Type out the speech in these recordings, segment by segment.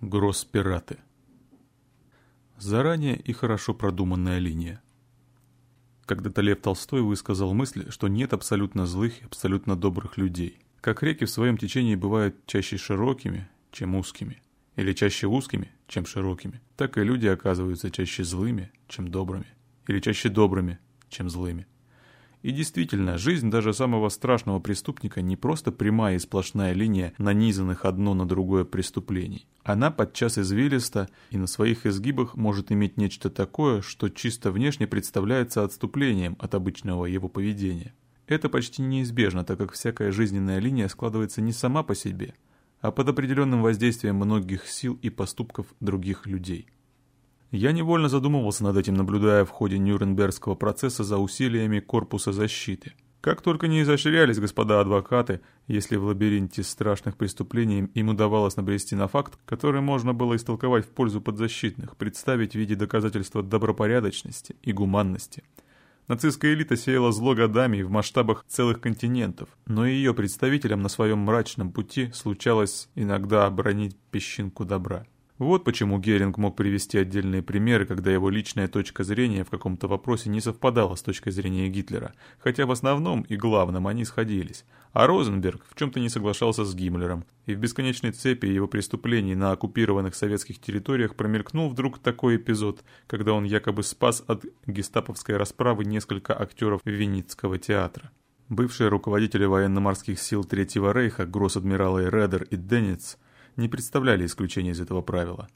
Гросс-пираты. Заранее и хорошо продуманная линия. Когда-то Лев Толстой высказал мысль, что нет абсолютно злых и абсолютно добрых людей. Как реки в своем течении бывают чаще широкими, чем узкими, или чаще узкими, чем широкими, так и люди оказываются чаще злыми, чем добрыми, или чаще добрыми, чем злыми. И действительно, жизнь даже самого страшного преступника не просто прямая и сплошная линия нанизанных одно на другое преступлений. Она подчас извилиста и на своих изгибах может иметь нечто такое, что чисто внешне представляется отступлением от обычного его поведения. Это почти неизбежно, так как всякая жизненная линия складывается не сама по себе, а под определенным воздействием многих сил и поступков других людей. Я невольно задумывался над этим, наблюдая в ходе Нюрнбергского процесса за усилиями корпуса защиты. Как только не изощрялись господа адвокаты, если в лабиринте страшных преступлений им удавалось набрести на факт, который можно было истолковать в пользу подзащитных, представить в виде доказательства добропорядочности и гуманности. Нацистская элита сеяла зло годами в масштабах целых континентов, но ее представителям на своем мрачном пути случалось иногда обронить песчинку добра. Вот почему Геринг мог привести отдельные примеры, когда его личная точка зрения в каком-то вопросе не совпадала с точкой зрения Гитлера, хотя в основном и главном они сходились. А Розенберг в чем-то не соглашался с Гиммлером, и в бесконечной цепи его преступлений на оккупированных советских территориях промелькнул вдруг такой эпизод, когда он якобы спас от гестаповской расправы несколько актеров Винницкого театра. Бывшие руководители военно-морских сил Третьего Рейха, гросс-адмиралы Редер и Денниц – не представляли исключения из этого правила.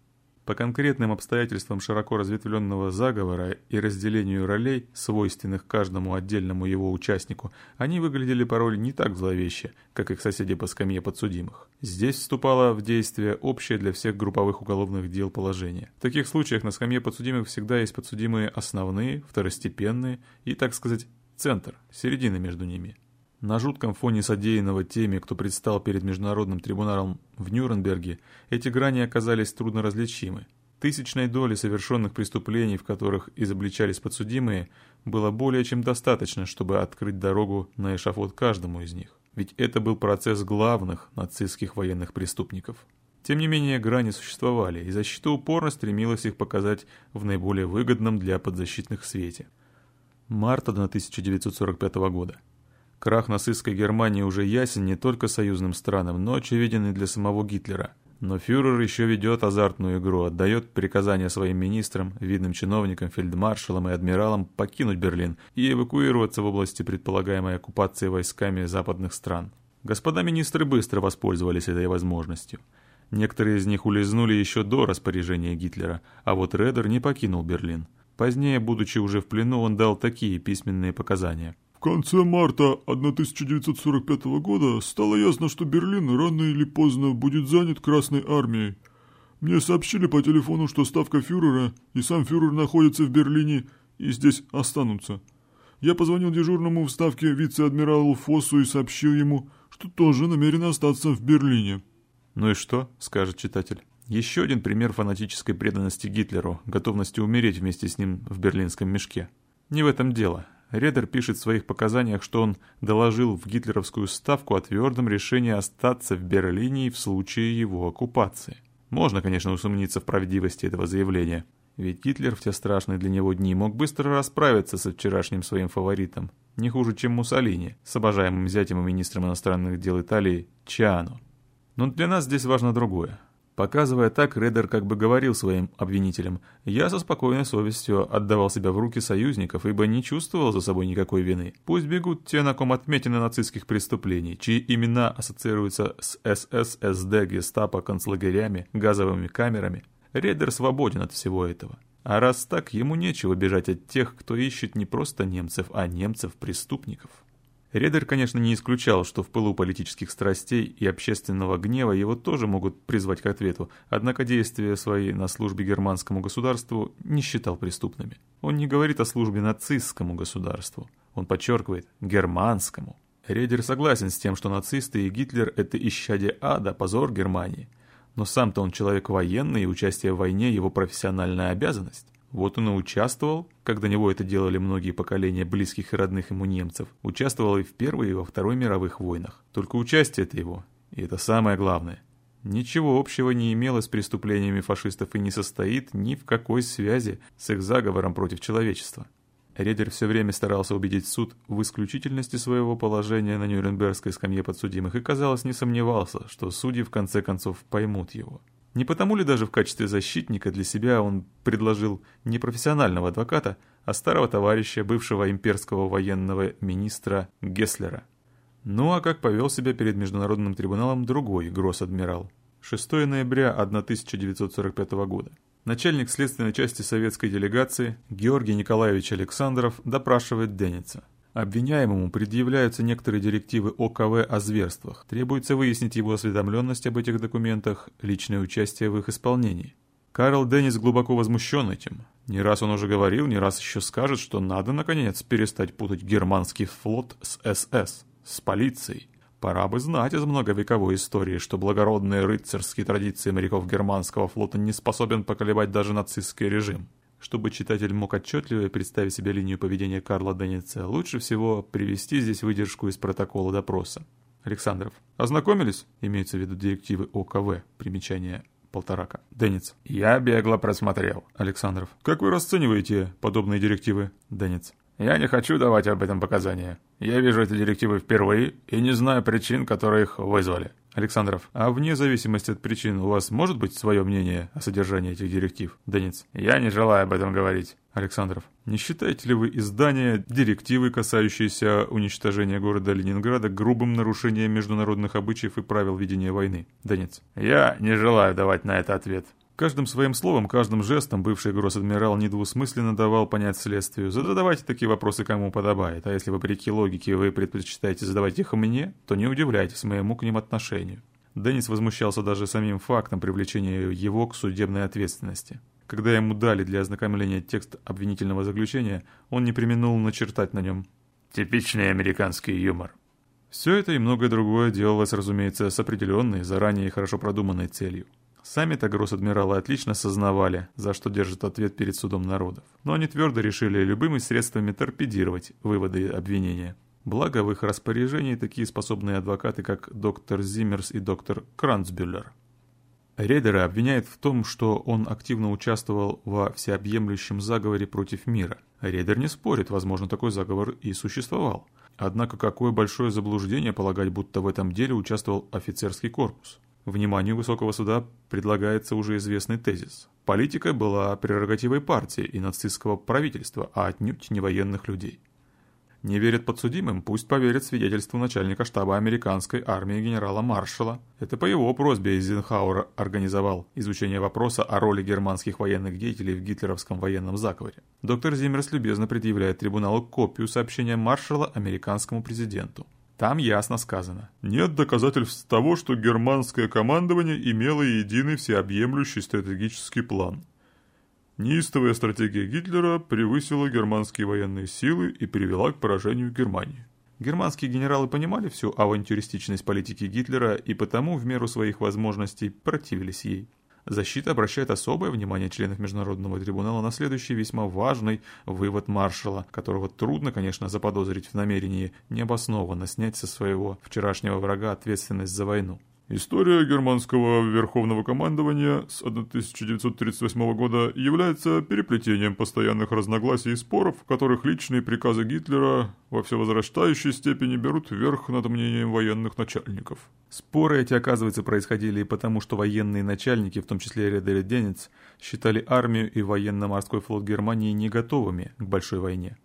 По конкретным обстоятельствам широко разветвленного заговора и разделению ролей, свойственных каждому отдельному его участнику, они выглядели порой не так зловеще, как их соседи по скамье подсудимых. Здесь вступало в действие общее для всех групповых уголовных дел положение. В таких случаях на скамье подсудимых всегда есть подсудимые основные, второстепенные и, так сказать, центр, середина между ними – на жутком фоне содеянного теми, кто предстал перед Международным трибуналом в Нюрнберге, эти грани оказались трудноразличимы. Тысячной доли совершенных преступлений, в которых изобличались подсудимые, было более чем достаточно, чтобы открыть дорогу на эшафот каждому из них. Ведь это был процесс главных нацистских военных преступников. Тем не менее, грани существовали, и защита упорно стремилась их показать в наиболее выгодном для подзащитных свете. Марта 1945 года. Крах нацистской Германии уже ясен не только союзным странам, но очевиден и для самого Гитлера. Но фюрер еще ведет азартную игру, отдает приказания своим министрам, видным чиновникам, фельдмаршалам и адмиралам покинуть Берлин и эвакуироваться в области предполагаемой оккупации войсками западных стран. Господа министры быстро воспользовались этой возможностью. Некоторые из них улизнули еще до распоряжения Гитлера, а вот Редер не покинул Берлин. Позднее, будучи уже в плену, он дал такие письменные показания – конце марта 1945 года стало ясно, что Берлин рано или поздно будет занят Красной Армией. Мне сообщили по телефону, что ставка фюрера и сам фюрер находятся в Берлине и здесь останутся. Я позвонил дежурному в ставке вице-адмиралу Фоссу и сообщил ему, что тоже намерен остаться в Берлине. «Ну и что?» – скажет читатель. Еще один пример фанатической преданности Гитлеру, готовности умереть вместе с ним в берлинском мешке. Не в этом дело. Редер пишет в своих показаниях, что он доложил в гитлеровскую ставку о твердом решении остаться в Берлине в случае его оккупации. Можно, конечно, усомниться в правдивости этого заявления. Ведь Гитлер в те страшные для него дни мог быстро расправиться со вчерашним своим фаворитом, не хуже, чем Муссолини, с обожаемым зятем и министром иностранных дел Италии Чиано. Но для нас здесь важно другое. Показывая так, Редер как бы говорил своим обвинителям, «Я со спокойной совестью отдавал себя в руки союзников, ибо не чувствовал за собой никакой вины. Пусть бегут те, на ком отметины нацистских преступлений, чьи имена ассоциируются с СС, СД, гестапо, концлагерями, газовыми камерами. Редер свободен от всего этого. А раз так, ему нечего бежать от тех, кто ищет не просто немцев, а немцев-преступников». Редер, конечно, не исключал, что в пылу политических страстей и общественного гнева его тоже могут призвать к ответу, однако действия свои на службе германскому государству не считал преступными. Он не говорит о службе нацистскому государству, он подчеркивает «германскому». Редер согласен с тем, что нацисты и Гитлер – это исчадие ада, позор Германии. Но сам-то он человек военный, и участие в войне – его профессиональная обязанность. Вот он и участвовал, как до него это делали многие поколения близких и родных ему немцев, участвовал и в Первой, и во Второй мировых войнах. Только участие это его, и это самое главное, ничего общего не имело с преступлениями фашистов и не состоит ни в какой связи с их заговором против человечества. Редер все время старался убедить суд в исключительности своего положения на Нюрнбергской скамье подсудимых и, казалось, не сомневался, что судьи в конце концов поймут его. Не потому ли даже в качестве защитника для себя он предложил не профессионального адвоката, а старого товарища, бывшего имперского военного министра Гесслера? Ну а как повел себя перед Международным трибуналом другой гросс-адмирал? 6 ноября 1945 года. Начальник следственной части советской делегации Георгий Николаевич Александров допрашивает Деница. Обвиняемому предъявляются некоторые директивы ОКВ о зверствах. Требуется выяснить его осведомленность об этих документах, личное участие в их исполнении. Карл Деннис глубоко возмущен этим. Не раз он уже говорил, не раз еще скажет, что надо, наконец, перестать путать германский флот с СС, с полицией. Пора бы знать из многовековой истории, что благородные рыцарские традиции моряков германского флота не способен поколебать даже нацистский режим. Чтобы читатель мог отчетливо представить себе линию поведения Карла Денница, лучше всего привести здесь выдержку из протокола допроса. Александров. Ознакомились? Имеются в виду директивы ОКВ. Примечание Полторака. Денец. Я бегло просмотрел. Александров. Как вы расцениваете подобные директивы? Денец. Я не хочу давать об этом показания. Я вижу эти директивы впервые и не знаю причин, которые их вызвали. Александров, а вне зависимости от причин у вас может быть свое мнение о содержании этих директив? Денис, я не желаю об этом говорить. Александров, не считаете ли вы издание директивы, касающиеся уничтожения города Ленинграда, грубым нарушением международных обычаев и правил ведения войны? Денис, я не желаю давать на это ответ. Каждым своим словом, каждым жестом бывший гросс-адмирал недвусмысленно давал понять следствию, задавайте такие вопросы кому подобает, а если вопреки логике вы предпочитаете задавать их мне, то не удивляйтесь моему к ним отношению. Деннис возмущался даже самим фактом привлечения его к судебной ответственности. Когда ему дали для ознакомления текст обвинительного заключения, он не применул начертать на нем «типичный американский юмор». Все это и многое другое делалось, разумеется, с определенной, заранее хорошо продуманной целью. Сами-то гросс-адмиралы отлично сознавали, за что держат ответ перед судом народов. Но они твердо решили любыми средствами торпедировать выводы обвинения. Благо в их распоряжении такие способные адвокаты, как доктор Зиммерс и доктор Кранцбюллер. Рейдера обвиняет в том, что он активно участвовал во всеобъемлющем заговоре против мира. Рейдер не спорит, возможно, такой заговор и существовал. Однако какое большое заблуждение полагать, будто в этом деле участвовал офицерский корпус. Вниманию высокого суда предлагается уже известный тезис. Политика была прерогативой партии и нацистского правительства, а отнюдь не военных людей. Не верят подсудимым, пусть поверят свидетельству начальника штаба американской армии генерала Маршала. Это по его просьбе Эйзенхауэр организовал изучение вопроса о роли германских военных деятелей в гитлеровском военном заговоре. Доктор Зиммерс любезно предъявляет трибуналу копию сообщения Маршала американскому президенту. Там ясно сказано. Нет доказательств того, что германское командование имело единый всеобъемлющий стратегический план. Неистовая стратегия Гитлера превысила германские военные силы и привела к поражению Германии. Германские генералы понимали всю авантюристичность политики Гитлера и потому в меру своих возможностей противились ей. Защита обращает особое внимание членов Международного трибунала на следующий весьма важный вывод маршала, которого трудно, конечно, заподозрить в намерении необоснованно снять со своего вчерашнего врага ответственность за войну. История германского верховного командования с 1938 года является переплетением постоянных разногласий и споров, в которых личные приказы Гитлера во всевозрастающей степени берут верх над мнением военных начальников. Споры эти, оказывается, происходили и потому, что военные начальники, в том числе Редер Денец, считали армию и военно-морской флот Германии не готовыми к большой войне.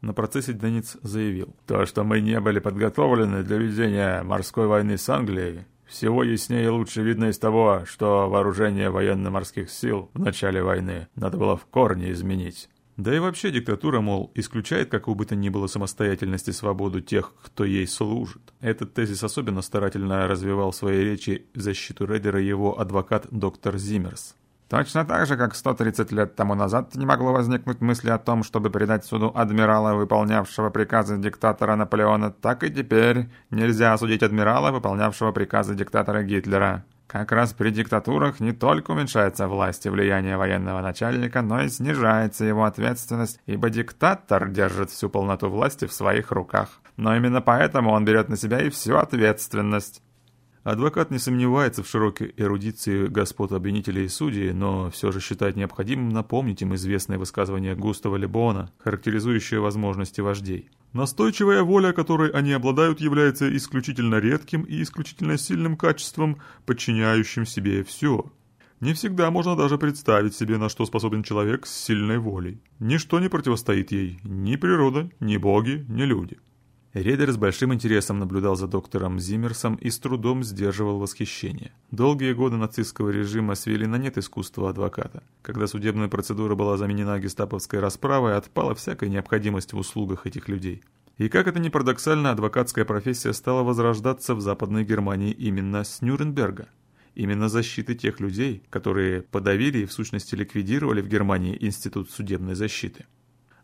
На процессе Денец заявил. «То, что мы не были подготовлены для ведения морской войны с Англией, всего яснее и лучше видно из того, что вооружение военно-морских сил в начале войны надо было в корне изменить. Да и вообще диктатура, мол, исключает какую бы то ни было самостоятельность и свободу тех, кто ей служит. Этот тезис особенно старательно развивал в своей речи в защиту Редера его адвокат доктор Зиммерс. Точно так же, как 130 лет тому назад не могло возникнуть мысли о том, чтобы передать суду адмирала, выполнявшего приказы диктатора Наполеона, так и теперь нельзя осудить адмирала, выполнявшего приказы диктатора Гитлера. Как раз при диктатурах не только уменьшается власть и влияние военного начальника, но и снижается его ответственность, ибо диктатор держит всю полноту власти в своих руках. Но именно поэтому он берет на себя и всю ответственность. Адвокат не сомневается в широкой эрудиции господ обвинителей и судей, но все же считает необходимым напомнить им известное высказывание Густава Лебона, характеризующее возможности вождей. Настойчивая воля, которой они обладают, является исключительно редким и исключительно сильным качеством, подчиняющим себе все. Не всегда можно даже представить себе, на что способен человек с сильной волей. Ничто не противостоит ей, ни природа, ни боги, ни люди. Редер с большим интересом наблюдал за доктором Зиммерсом и с трудом сдерживал восхищение. Долгие годы нацистского режима свели на нет искусство адвоката. Когда судебная процедура была заменена гестаповской расправой, отпала всякая необходимость в услугах этих людей. И как это ни парадоксально, адвокатская профессия стала возрождаться в Западной Германии именно с Нюрнберга. Именно защиты тех людей, которые подавили и в сущности ликвидировали в Германии институт судебной защиты.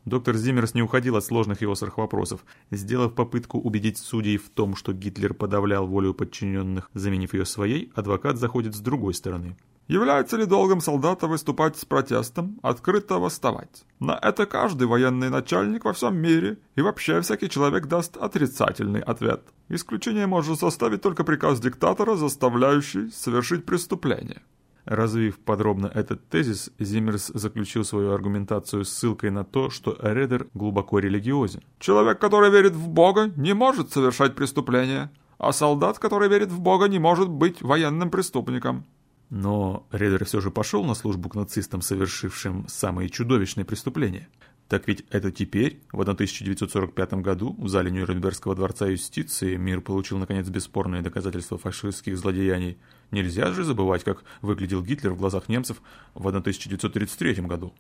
Доктор Зиммерс не уходил от сложных и острых вопросов. Сделав попытку убедить судей в том, что Гитлер подавлял волю подчиненных, заменив ее своей, адвокат заходит с другой стороны. Является ли долгом солдата выступать с протестом, открыто восставать? На это каждый военный начальник во всем мире и вообще всякий человек даст отрицательный ответ. Исключение может составить только приказ диктатора, заставляющий совершить преступление. Развив подробно этот тезис, Зиммерс заключил свою аргументацию ссылкой на то, что Редер глубоко религиозен. «Человек, который верит в Бога, не может совершать преступления, а солдат, который верит в Бога, не может быть военным преступником». Но Редер все же пошел на службу к нацистам, совершившим самые чудовищные преступления. Так ведь это теперь, в 1945 году, в зале Нюрнбергского дворца юстиции, мир получил наконец бесспорные доказательства фашистских злодеяний. Нельзя же забывать, как выглядел Гитлер в глазах немцев в 1933 году.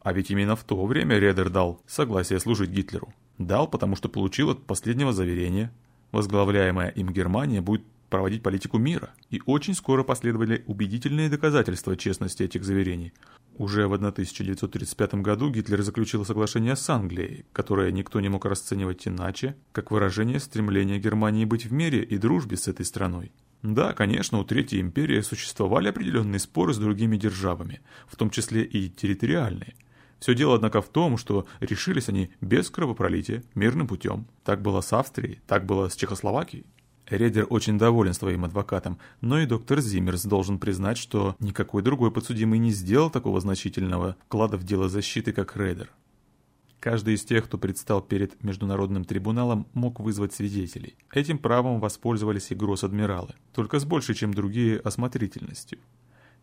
А ведь именно в то время Редер дал согласие служить Гитлеру. Дал, потому что получил от последнего заверения. Возглавляемая им Германия будет проводить политику мира, и очень скоро последовали убедительные доказательства честности этих заверений. Уже в 1935 году Гитлер заключил соглашение с Англией, которое никто не мог расценивать иначе, как выражение стремления Германии быть в мире и дружбе с этой страной. Да, конечно, у Третьей империи существовали определенные споры с другими державами, в том числе и территориальные. Все дело, однако, в том, что решились они без кровопролития, мирным путем. Так было с Австрией, так было с Чехословакией. Редер очень доволен своим адвокатом, но и доктор Зиммерс должен признать, что никакой другой подсудимый не сделал такого значительного вклада в дело защиты, как Редер. Каждый из тех, кто предстал перед Международным трибуналом, мог вызвать свидетелей. Этим правом воспользовались и гросс-адмиралы, только с большей, чем другие, осмотрительностью.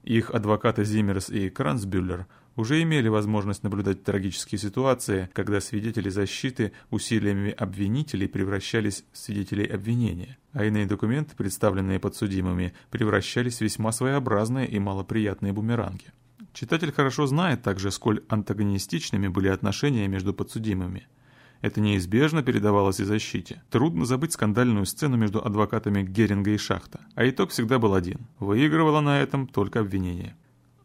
Их адвокаты Зиммерс и Кранцбюллер уже имели возможность наблюдать трагические ситуации, когда свидетели защиты усилиями обвинителей превращались в свидетелей обвинения, а иные документы, представленные подсудимыми, превращались в весьма своеобразные и малоприятные бумеранги. Читатель хорошо знает также, сколь антагонистичными были отношения между подсудимыми – это неизбежно передавалось и защите. Трудно забыть скандальную сцену между адвокатами Геринга и Шахта. А итог всегда был один. Выигрывало на этом только обвинение.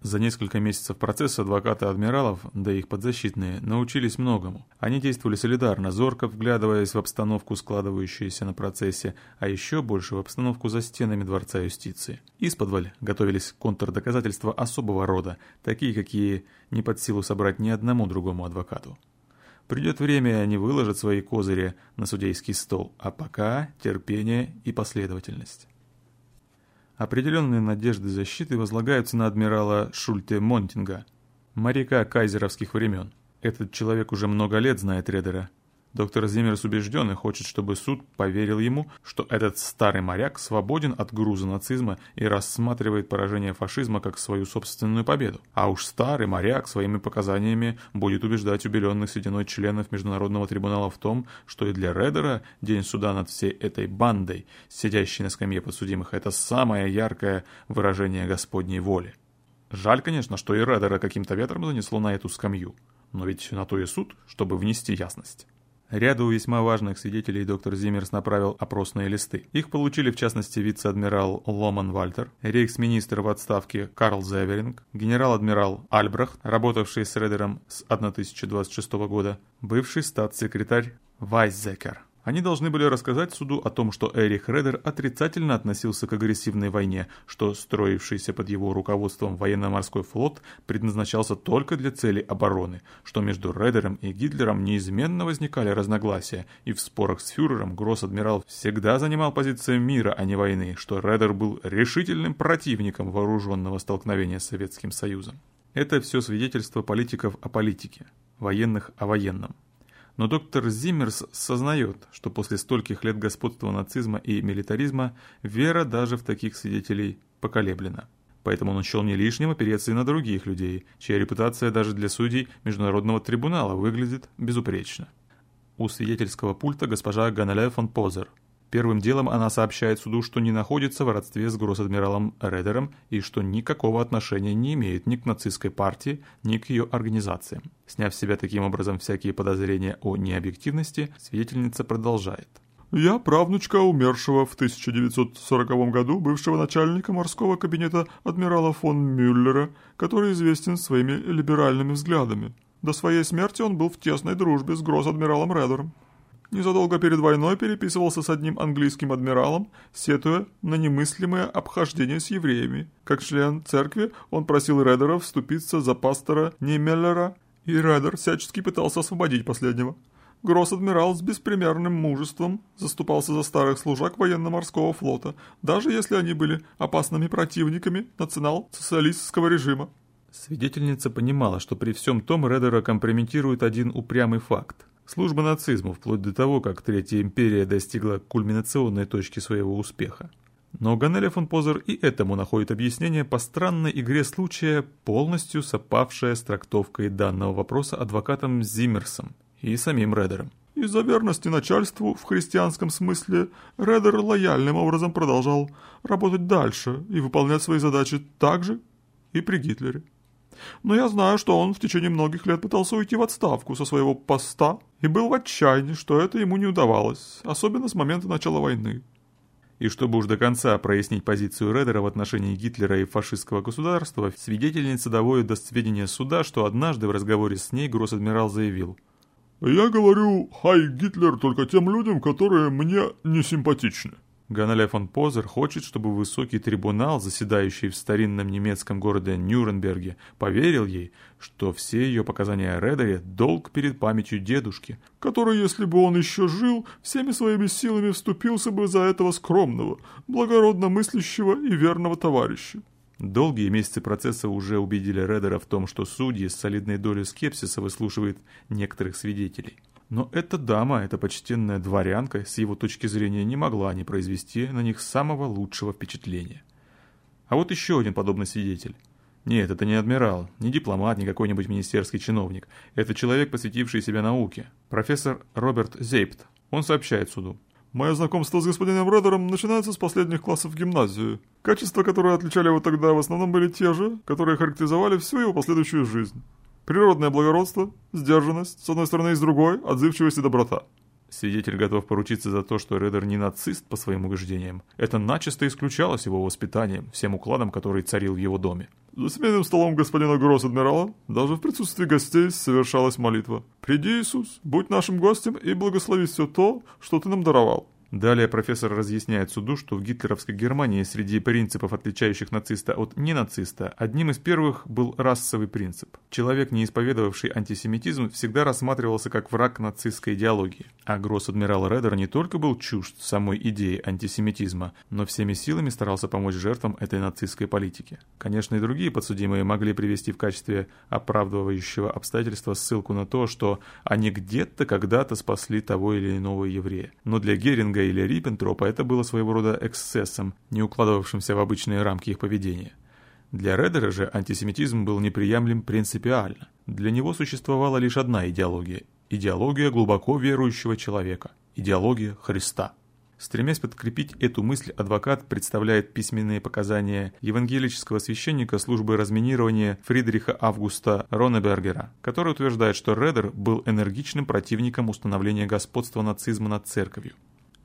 За несколько месяцев процесса адвокаты адмиралов, да и их подзащитные, научились многому. Они действовали солидарно, зорко вглядываясь в обстановку, складывающуюся на процессе, а еще больше в обстановку за стенами Дворца юстиции. Исподволь готовились контрдоказательства особого рода, такие, какие не под силу собрать ни одному другому адвокату. Придет время, они выложат свои козыри на судейский стол, а пока терпение и последовательность. Определенные надежды защиты возлагаются на адмирала Шульте Монтинга, моряка кайзеровских времен. Этот человек уже много лет знает Редера Доктор Зиммерс убежден и хочет, чтобы суд поверил ему, что этот старый моряк свободен от груза нацизма и рассматривает поражение фашизма как свою собственную победу. А уж старый моряк своими показаниями будет убеждать убеленных сединой членов Международного трибунала в том, что и для Редера день суда над всей этой бандой, сидящей на скамье подсудимых, это самое яркое выражение Господней воли. Жаль, конечно, что и Редера каким-то ветром занесло на эту скамью, но ведь на то и суд, чтобы внести ясность. Ряду весьма важных свидетелей доктор Зиммерс направил опросные листы. Их получили в частности вице-адмирал Ломан Вальтер, рейхсминистр в отставке Карл Зеверинг, генерал-адмирал Альбрахт, работавший с Редером с 1026 года, бывший статс-секретарь Вайсзекер, Они должны были рассказать суду о том, что Эрих Редер отрицательно относился к агрессивной войне, что строившийся под его руководством военно-морской флот предназначался только для цели обороны, что между Редером и Гитлером неизменно возникали разногласия, и в спорах с фюрером гросс-адмирал всегда занимал позицию мира, а не войны, что Редер был решительным противником вооруженного столкновения с Советским Союзом. Это все свидетельство политиков о политике, военных о военном. Но доктор Зиммерс сознает, что после стольких лет господства нацизма и милитаризма вера даже в таких свидетелей поколеблена. Поэтому он счел не лишним опереться и на других людей, чья репутация даже для судей Международного трибунала выглядит безупречно. У свидетельского пульта госпожа Ганеле фон Позер – Первым делом она сообщает суду, что не находится в родстве с гросс-адмиралом Редером и что никакого отношения не имеет ни к нацистской партии, ни к ее организациям. Сняв с себя таким образом всякие подозрения о необъективности, свидетельница продолжает. «Я правнучка умершего в 1940 году бывшего начальника морского кабинета адмирала фон Мюллера, который известен своими либеральными взглядами. До своей смерти он был в тесной дружбе с гросс-адмиралом Редером. Незадолго перед войной переписывался с одним английским адмиралом, сетуя на немыслимое обхождение с евреями. Как член церкви он просил Редера вступиться за пастора Немеллера, и Редер всячески пытался освободить последнего. Гросс-адмирал с беспримерным мужеством заступался за старых служак военно-морского флота, даже если они были опасными противниками национал-социалистского режима. Свидетельница понимала, что при всем том Редера компрометирует один упрямый факт. Служба нацизму, вплоть до того, как Третья империя достигла кульминационной точки своего успеха. Но Ганеля фон Позер и этому находит объяснение по странной игре случая, полностью совпавшая с трактовкой данного вопроса адвокатом Зиммерсом и самим Редером. Из-за верности начальству в христианском смысле Редер лояльным образом продолжал работать дальше и выполнять свои задачи так же и при Гитлере. Но я знаю, что он в течение многих лет пытался уйти в отставку со своего поста и был в отчаянии, что это ему не удавалось, особенно с момента начала войны. И чтобы уж до конца прояснить позицию Редера в отношении Гитлера и фашистского государства, свидетельница доводит до сведения суда, что однажды в разговоре с ней гросс-адмирал заявил «Я говорю «Хай Гитлер» только тем людям, которые мне не симпатичны. Ганаля фон Позер хочет, чтобы высокий трибунал, заседающий в старинном немецком городе Нюрнберге, поверил ей, что все ее показания о Редере – долг перед памятью дедушки, который, если бы он еще жил, всеми своими силами вступился бы за этого скромного, благородно мыслящего и верного товарища. Долгие месяцы процесса уже убедили Редера в том, что судьи с солидной долей скепсиса выслушивают некоторых свидетелей. Но эта дама, эта почтенная дворянка, с его точки зрения не могла не произвести на них самого лучшего впечатления. А вот еще один подобный свидетель. Нет, это не адмирал, не дипломат, не какой-нибудь министерский чиновник. Это человек, посвятивший себя науке. Профессор Роберт Зейпт. Он сообщает суду. Мое знакомство с господином Редером начинается с последних классов гимназии. Качества, которые отличали его тогда, в основном были те же, которые характеризовали всю его последующую жизнь. Природное благородство, сдержанность, с одной стороны, и с другой – отзывчивость и доброта. Свидетель готов поручиться за то, что Редер не нацист по своим убеждениям. Это начисто исключалось его воспитанием, всем укладом, который царил в его доме. За семейным столом господина Гросс-адмирала, даже в присутствии гостей, совершалась молитва. «Приди, Иисус, будь нашим гостем и благослови все то, что ты нам даровал». Далее профессор разъясняет суду, что в гитлеровской Германии среди принципов, отличающих нациста от ненациста, одним из первых был расовый принцип. Человек, не исповедовавший антисемитизм, всегда рассматривался как враг нацистской идеологии. А гросс-адмирал Редер не только был чужд самой идеи антисемитизма, но всеми силами старался помочь жертвам этой нацистской политики. Конечно, и другие подсудимые могли привести в качестве оправдывающего обстоятельства ссылку на то, что они где-то когда-то спасли того или иного еврея. Но для Геринга Кинга или Риппентропа это было своего рода эксцессом, не укладывавшимся в обычные рамки их поведения. Для Редера же антисемитизм был неприемлем принципиально. Для него существовала лишь одна идеология – идеология глубоко верующего человека, идеология Христа. Стремясь подкрепить эту мысль, адвокат представляет письменные показания евангелического священника службы разминирования Фридриха Августа Ронебергера, который утверждает, что Редер был энергичным противником установления господства нацизма над церковью.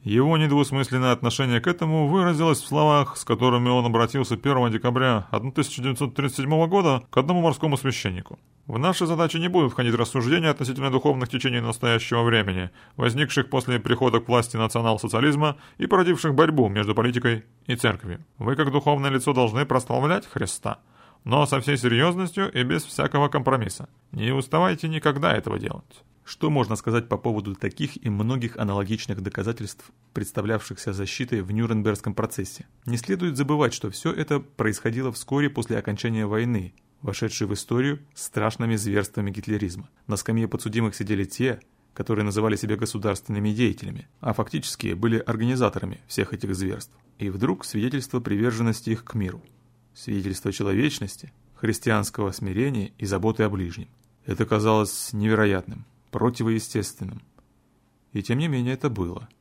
Его недвусмысленное отношение к этому выразилось в словах, с которыми он обратился 1 декабря 1937 года к одному морскому священнику. В наши задачи не будут входить рассуждения относительно духовных течений настоящего времени, возникших после прихода к власти национал-социализма и породивших борьбу между политикой и церковью. Вы, как духовное лицо, должны прославлять Христа, но со всей серьезностью и без всякого компромисса. Не уставайте никогда этого делать. Что можно сказать по поводу таких и многих аналогичных доказательств, представлявшихся защитой в Нюрнбергском процессе? Не следует забывать, что все это происходило вскоре после окончания войны, вошедшей в историю страшными зверствами гитлеризма. На скамье подсудимых сидели те, которые называли себя государственными деятелями, а фактически были организаторами всех этих зверств. И вдруг свидетельство приверженности их к миру, свидетельство человечности, христианского смирения и заботы о ближнем. Это казалось невероятным противоестественным. И тем не менее это было –